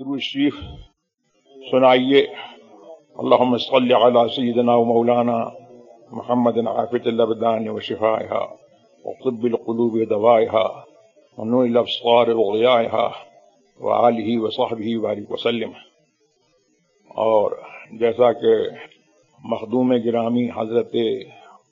درود شریف، سنائیے۔ اللهم صل على سيدنا ومولانا محمد عافية الأبدان وشفائها وطب القلوب دوائها ونور الأبصار وضيائها وآله وصحبه وبارك وسلم اور جیسا کہ مخدوم گرامی حضرت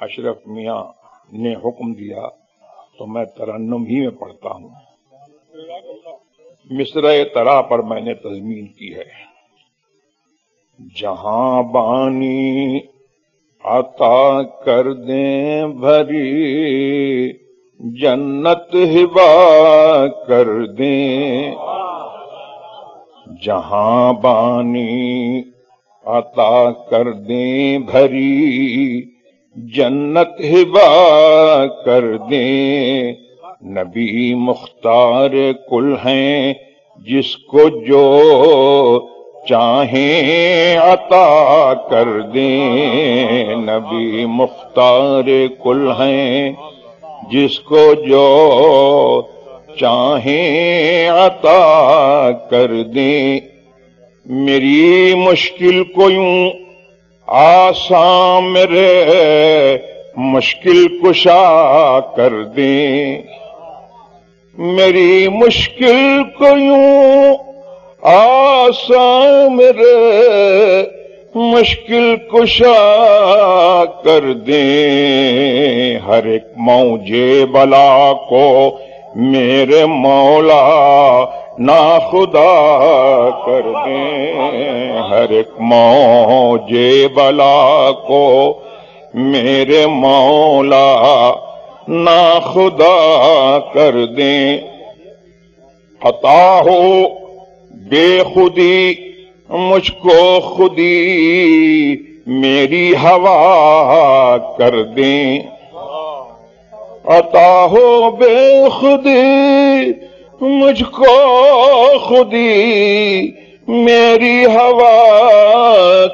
اشرف میاں نے حکم دیا، تو میں ترنم ہی میں پڑھتا ہوں۔ مصرع ترا پر میں نے تضمین کی ہے۔ جہاں بانی عطا کر دیں بھری، جنت ہبا کر دیں۔ جہاں بانی عطا کر دیں بھری، جنت ہبا کر دیں۔ نبی مختار کل ہیں جس کو جو چاہیں عطا کر دیں۔ نبی مختار کل ہیں جس کو جو چاہیں عطا کر دیں۔ میری مشکل کو یوں آسان میرے مشکل کشا کر دیں۔ میری مشکل کو یوں آسان میرے مشکل کشا کر دیں۔ ہر ایک موجے بلا کو میرے مولا نا خدا کر دیں۔ ہر ایک موجے بلا کو میرے مولا نا خدا کر دیں عطا ہو بے خودی، مجھ کو خودی میری ہوا کر دیں عطا ہو بے خودی، مجھ کو خودی میری ہوا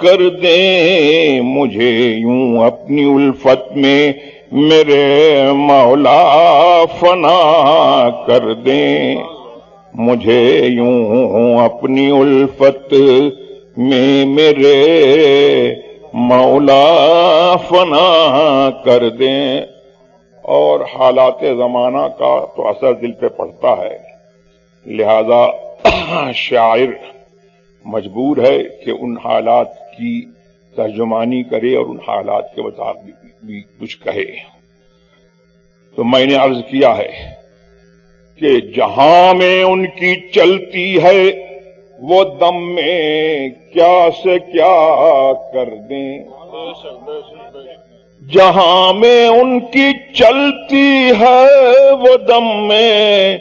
کر دیں مجھے یوں اپنی الفت میں میرے مولا فنا کر دیں۔ مجھے یوں اپنی الفت میں میرے مولا فنا کر دیں۔ اور حالات زمانہ کا تو اثر دل پہ پڑتا ہے۔ لہذا شاعر مجبور ہے کہ ان حالات کی ترجمانی کرے اور ان حالات کے مطابق بھی۔ کچھ کہے۔ تو میں نے عرض کیا ہے کہ جہاں میں ان کی چلتی ہے، وہ دم میں کیا سے کیا کر دیں۔ جہاں میں ان کی چلتی ہے، وہ دم میں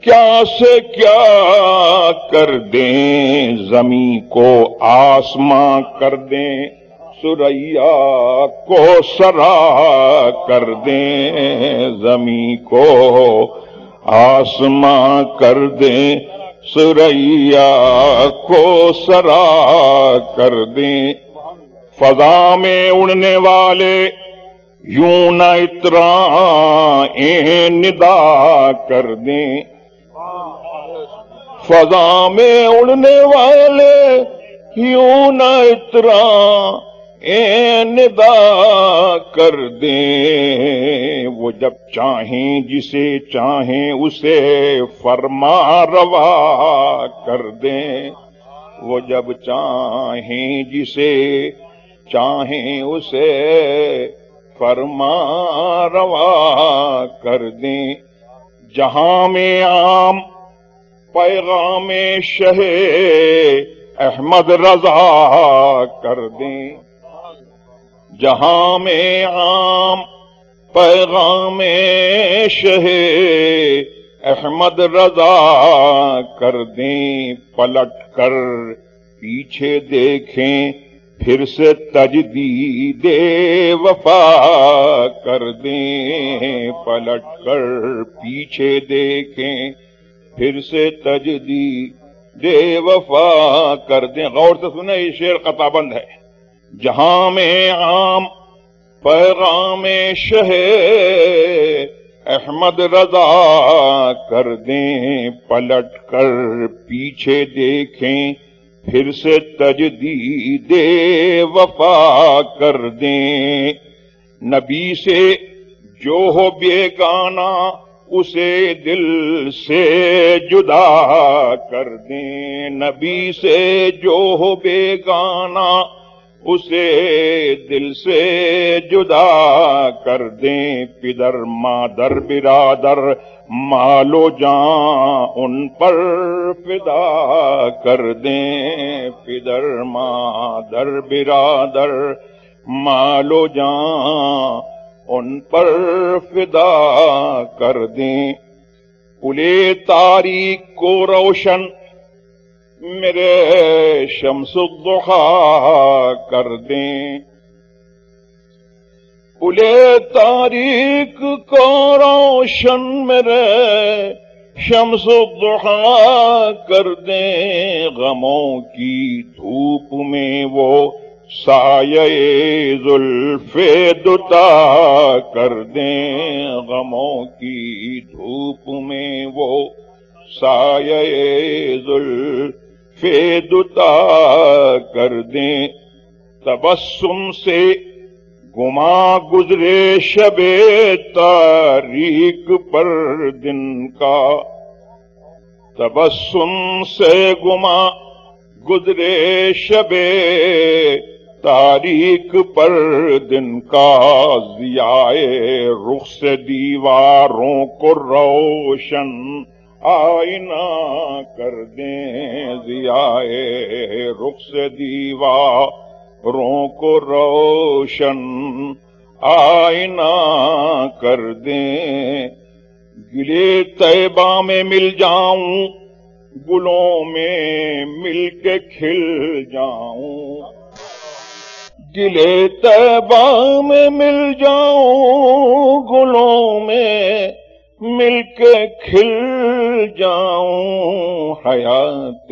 کیا سے کیا کر دیں۔ زمین کو آسماں کر دیں۔ سریا کو سرا کر دیں، زمین کو آسماں کر دیں۔ سریا کو سرا کر دیں۔ فضا میں اڑنے والے یوں نہ اترا ندا کر دیں۔ فضا میں اڑنے والے یوں نہ اترا ندا کر دیں۔ وہ جب چاہیں جسے چاہیں اسے فرما روا کر دیں۔ وہ جب چاہیں جسے چاہیں اسے فرما روا کر دیں۔ جہاں میں عام پیغام شہ احمد رضا کر دیں۔ جہاں میں عام پیغام شہ احمد رضا کر دیں پلٹ کر، پیچھے دیکھیں پھر سے تجدید وفا کر دیں پلٹ کر، پیچھے دیکھیں پھر سے تجدید وفا کر دیں۔ غور سے سنیں، یہ شعر قطابند ہے۔ جہاں میں عام، پیغام شہ احمد رضا کر دیں، پلٹ کر پیچھے دیکھیں، پھر سے تجدید وفا کر دیں۔ نبی سے جو ہو بے گانا اسے دل سے جدا کر دیں۔ نبی سے جو ہو بے گانا اسے دل سے جدا کر دیں پدر مادر برادر مالو جان ان پر فدا کر دیں پدر مادر برادر مالو جان ان پر فدا کر دیں۔ پلے تاریخ کو روشن میرے شمس الضحا کر دیں۔ پلے تاریخ کو روشن میرے شمس الضحا کر دیں۔ غموں کی دھوپ میں وہ سایہ زلف دتا کر دیں۔ غموں کی دھوپ میں وہ سایہ زلف فیدتا کر دیں۔ تبسم سے گما گزرے شب تاریخ پر دن کا۔ تبسم سے گما گزرے شب تاریخ پر دن کا۔ ضیاء رخ سے دیواروں کو روشن آئینہ کر دیں ضیاء رخ سے دیواروں کو روشن آئینہ کر دیں۔ گلے طیبہ میں مل جاؤں، گلوں میں مل کے کھل جاؤں۔ گلے طیبہ میں مل جاؤں، گلوں میں مل کے کھل جاؤں حیات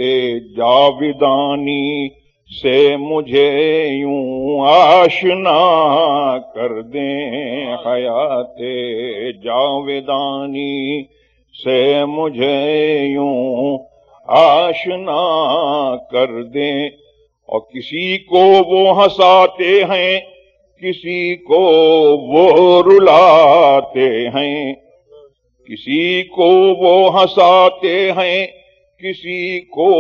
جاویدانی سے مجھے یوں آشنا کر دیں حیات جاویدانی سے مجھے یوں آشنا کر دیں۔ اور کسی کو وہ ہنساتے ہیں، کسی کو وہ رلاتے ہیں۔ کسی کو وہ ہنساتے ہیں، کسی کو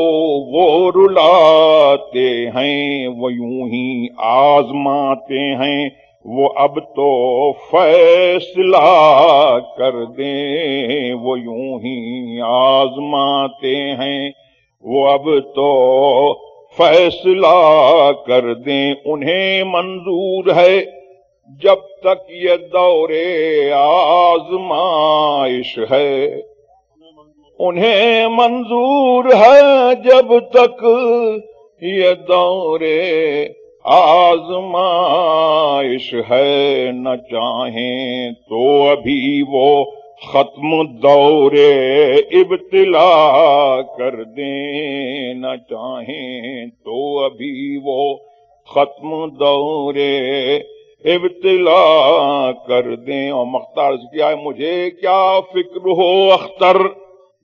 وہ رلاتے ہیں، وہ یوں ہی آزماتے ہیں۔ وہ اب تو فیصلہ کر دیں، وہ یوں ہی آزماتے ہیں۔ وہ اب تو فیصلہ کر دیں، انہیں منظور ہے۔ جب تک یہ دور آزمائش ہے۔ انہیں منظور ہے جب تک یہ دور آزمائش ہے۔ نہ چاہیں تو ابھی وہ ختم دور ابتلا کر دیں۔ نہ چاہیں تو ابھی وہ ختم دور ابتلا کر دیں۔ اور مختار کیا ہے، مجھے کیا فکر ہو اختر؟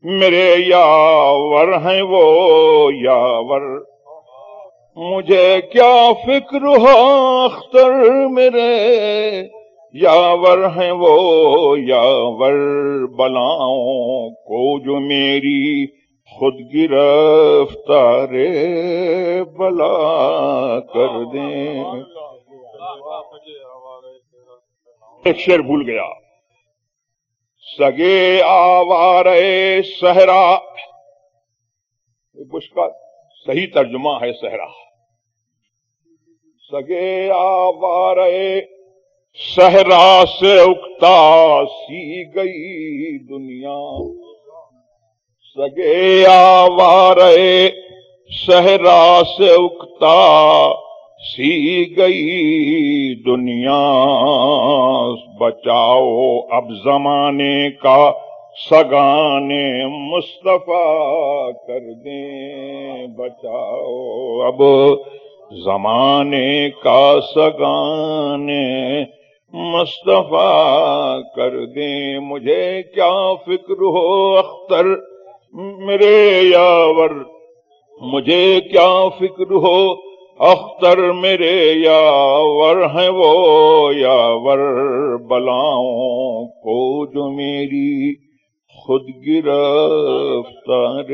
میرے یاور ہیں وہ یاور۔ مجھے کیا فکر ہو اختر؟ میرے یاور ہیں وہ یاور۔ بلاؤں کو جو میری خود گرفتار بلا کر دیں۔ ایک شیر بھول گیا۔ سگے آوارے سہرا اس کا صحیح ترجمہ ہے سہرا سگے آوارے سہرا سے اکتا سی گئی دنیا۔ سگے آوارے سہرا سے اکتا سی گئی دنیا، بچاؤ اب زمانے کا، سگانے مصطفیٰ کر دیں، بچاؤ اب زمانے کا، سگانے مصطفیٰ کر دیں۔ مجھے کیا فکر ہو اختر میرے یاور؟ مجھے کیا فکر ہو اختر میرے یاور ہیں وہ، یاور بلاؤں کو جو میری خود گرفتار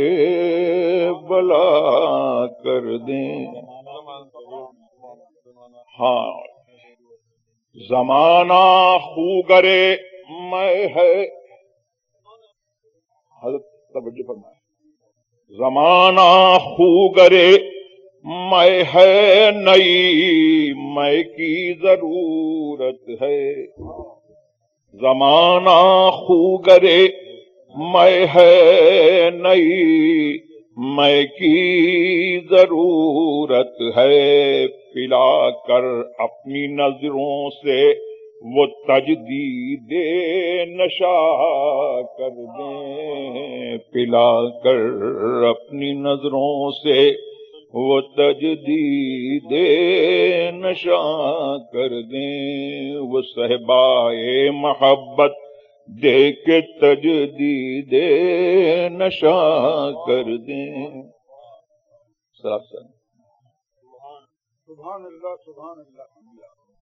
بلا کر دیں۔ ہاں زمانہ خوگرے میں ہے۔ حضرت توجہ فرمائے، زمانہ خوگرے میں ہے نئی، میں کی ضرورت ہے۔ زمانہ خوگرے، میں ہے نئی، میں کی ضرورت ہے۔ پلا کر اپنی نظروں سے وہ تجدید نشا کر دیں۔ پلا کر اپنی نظروں سے وہ تجدید نشاں کر دیں۔ وہ صحبائے محبت دے کے تجدید نشاں کر دیں۔ سلام سلام سبحان اللہ سبحان اللہ۔